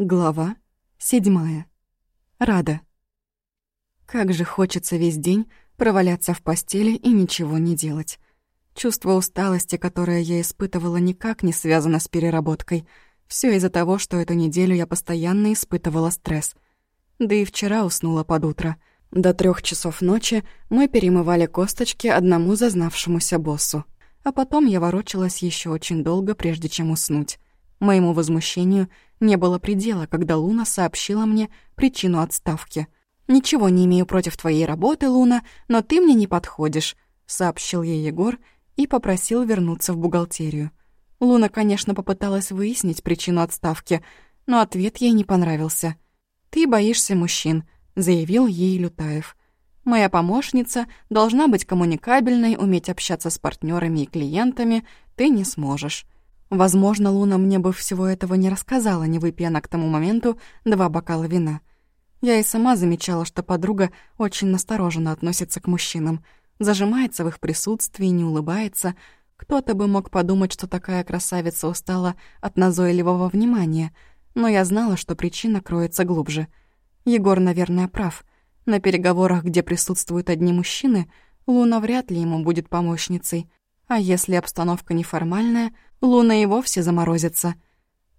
Глава седьмая. Рада. Как же хочется весь день проваляться в постели и ничего не делать. Чувство усталости, которое я испытывала, никак не связано с переработкой. Все из-за того, что эту неделю я постоянно испытывала стресс. Да и вчера уснула под утро. До трех часов ночи мы перемывали косточки одному зазнавшемуся боссу. А потом я ворочалась еще очень долго, прежде чем уснуть. Моему возмущению не было предела, когда Луна сообщила мне причину отставки. «Ничего не имею против твоей работы, Луна, но ты мне не подходишь», — сообщил ей Егор и попросил вернуться в бухгалтерию. Луна, конечно, попыталась выяснить причину отставки, но ответ ей не понравился. «Ты боишься мужчин», — заявил ей Лютаев. «Моя помощница должна быть коммуникабельной, уметь общаться с партнерами и клиентами, ты не сможешь». Возможно, Луна мне бы всего этого не рассказала, не выпья она к тому моменту два бокала вина. Я и сама замечала, что подруга очень настороженно относится к мужчинам, зажимается в их присутствии, не улыбается. Кто-то бы мог подумать, что такая красавица устала от назойливого внимания, но я знала, что причина кроется глубже. Егор, наверное, прав. На переговорах, где присутствуют одни мужчины, Луна вряд ли ему будет помощницей. А если обстановка неформальная — Луна и вовсе заморозится.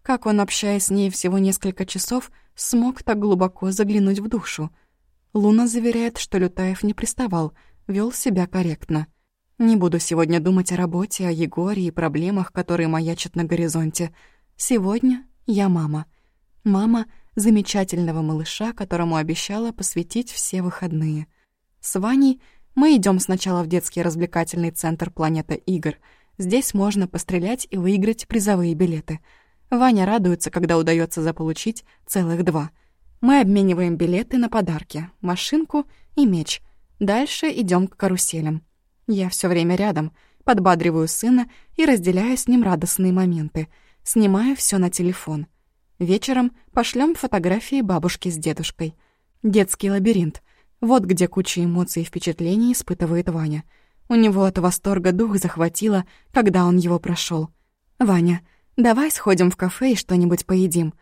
Как он, общаясь с ней всего несколько часов, смог так глубоко заглянуть в душу? Луна заверяет, что Лютаев не приставал, вел себя корректно. Не буду сегодня думать о работе, о Егоре и проблемах, которые маячат на горизонте. Сегодня я мама. Мама замечательного малыша, которому обещала посвятить все выходные. С Ваней мы идем сначала в детский развлекательный центр «Планета игр», Здесь можно пострелять и выиграть призовые билеты. Ваня радуется, когда удается заполучить целых два. Мы обмениваем билеты на подарки, машинку и меч. Дальше идем к каруселям. Я все время рядом, подбадриваю сына и разделяю с ним радостные моменты. Снимаю все на телефон. Вечером пошлем фотографии бабушки с дедушкой. Детский лабиринт. Вот где куча эмоций и впечатлений испытывает Ваня — у него от восторга дух захватило, когда он его прошел. «Ваня, давай сходим в кафе и что-нибудь поедим».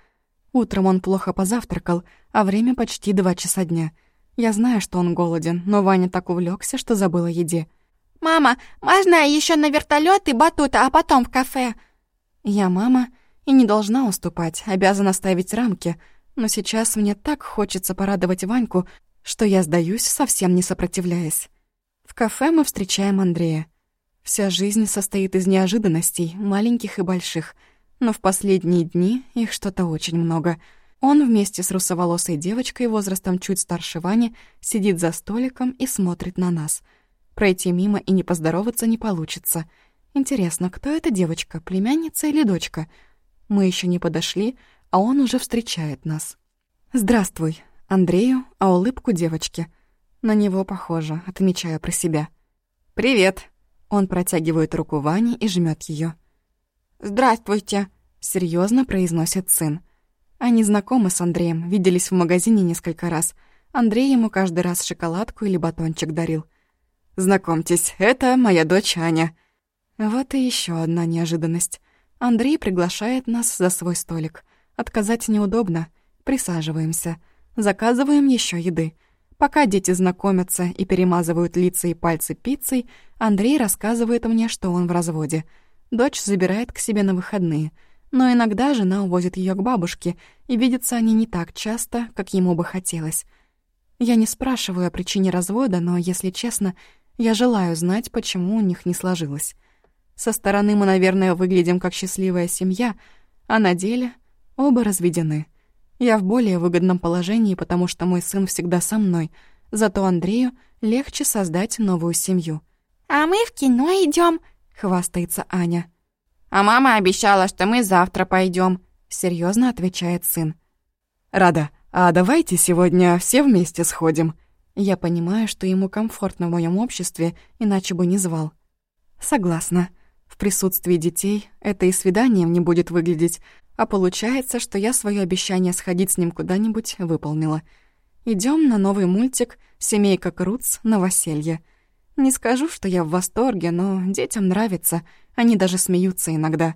Утром он плохо позавтракал, а время почти два часа дня. Я знаю, что он голоден, но Ваня так увлекся, что забыл о еде. «Мама, можно еще на вертолет и батут, а потом в кафе?» Я мама и не должна уступать, обязана ставить рамки, но сейчас мне так хочется порадовать Ваньку, что я сдаюсь, совсем не сопротивляясь. В кафе мы встречаем Андрея. Вся жизнь состоит из неожиданностей, маленьких и больших, но в последние дни их что-то очень много. Он вместе с русоволосой девочкой возрастом чуть старше Вани сидит за столиком и смотрит на нас. Пройти мимо и не поздороваться не получится. Интересно, кто эта девочка, племянница или дочка? Мы еще не подошли, а он уже встречает нас. «Здравствуй», Андрею, а улыбку девочке — на него похоже, отмечаю про себя. «Привет!» Он протягивает руку Ване и жмет ее. «Здравствуйте!» — серьезно произносит сын. Они знакомы с Андреем, виделись в магазине несколько раз. Андрей ему каждый раз шоколадку или батончик дарил. «Знакомьтесь, это моя дочь Аня». Вот и еще одна неожиданность. Андрей приглашает нас за свой столик. Отказать неудобно. Присаживаемся. Заказываем еще еды. Пока дети знакомятся и перемазывают лица и пальцы пиццей, Андрей рассказывает мне, что он в разводе. Дочь забирает к себе на выходные. Но иногда жена увозит ее к бабушке, и видятся они не так часто, как ему бы хотелось. Я не спрашиваю о причине развода, но, если честно, я желаю знать, почему у них не сложилось. Со стороны мы, наверное, выглядим как счастливая семья, а на деле оба разведены. Я в более выгодном положении, потому что мой сын всегда со мной, зато Андрею легче создать новую семью. «А мы в кино идем, хвастается Аня. «А мама обещала, что мы завтра пойдем, серьезно отвечает сын. «Рада, а давайте сегодня все вместе сходим». Я понимаю, что ему комфортно в моем обществе, иначе бы не звал. Согласна. В присутствии детей это и свиданием не будет выглядеть, а получается, что я свое обещание сходить с ним куда-нибудь выполнила. Идем на новый мультик «Семейка Круц. Новоселье». Не скажу, что я в восторге, но детям нравится, они даже смеются иногда.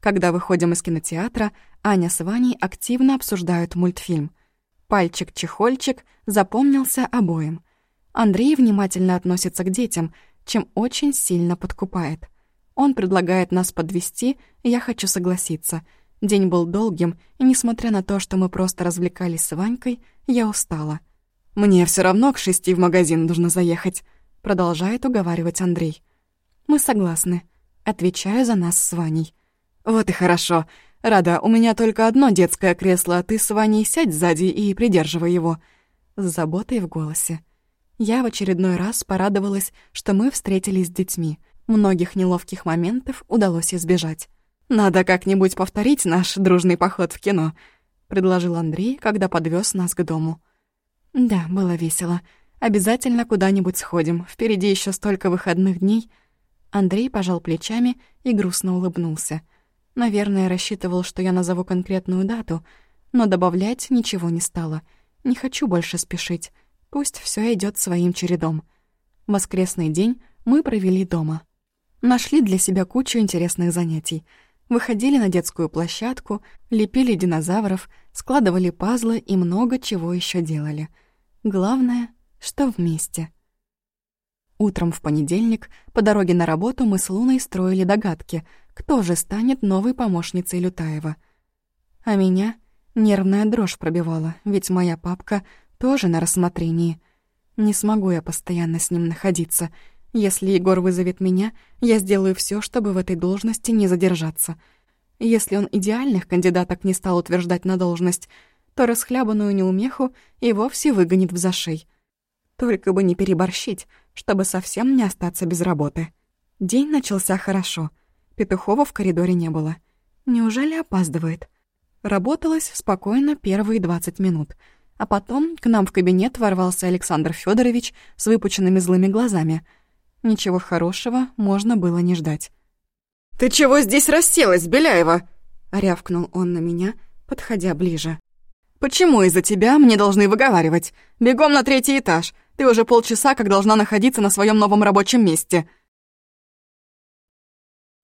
Когда выходим из кинотеатра, Аня с Ваней активно обсуждают мультфильм. Пальчик-чехольчик запомнился обоим. Андрей внимательно относится к детям, чем очень сильно подкупает. Он предлагает нас подвести, я хочу согласиться. День был долгим, и несмотря на то, что мы просто развлекались с Ванькой, я устала. «Мне все равно к шести в магазин нужно заехать», — продолжает уговаривать Андрей. «Мы согласны», — отвечаю за нас с Ваней. «Вот и хорошо. Рада, у меня только одно детское кресло, а ты с Ваней сядь сзади и придерживай его». С заботой в голосе. Я в очередной раз порадовалась, что мы встретились с детьми. Многих неловких моментов удалось избежать. «Надо как-нибудь повторить наш дружный поход в кино», — предложил Андрей, когда подвез нас к дому. «Да, было весело. Обязательно куда-нибудь сходим. Впереди еще столько выходных дней». Андрей пожал плечами и грустно улыбнулся. Наверное, рассчитывал, что я назову конкретную дату, но добавлять ничего не стало. Не хочу больше спешить. Пусть все идет своим чередом. Воскресный день мы провели дома. Нашли для себя кучу интересных занятий. Выходили на детскую площадку, лепили динозавров, складывали пазлы и много чего еще делали. Главное, что вместе. Утром в понедельник по дороге на работу мы с Луной строили догадки, кто же станет новой помощницей Лютаева. А меня нервная дрожь пробивала, ведь моя папка тоже на рассмотрении. Не смогу я постоянно с ним находиться. Если Егор вызовет меня, я сделаю все, чтобы в этой должности не задержаться. Если он идеальных кандидаток не стал утверждать на должность, то расхлябанную неумеху и вовсе выгонит в зашей. Только бы не переборщить, чтобы совсем не остаться без работы. День начался хорошо. Петухова в коридоре не было. Неужели опаздывает? Работалось спокойно первые 20 минут — а потом к нам в кабинет ворвался Александр Федорович с выпученными злыми глазами. Ничего хорошего можно было не ждать. «Ты чего здесь расселась, Беляева?» — рявкнул он на меня, подходя ближе. «Почему из-за тебя мне должны выговаривать? Бегом на третий этаж. Ты уже полчаса как должна находиться на своем новом рабочем месте».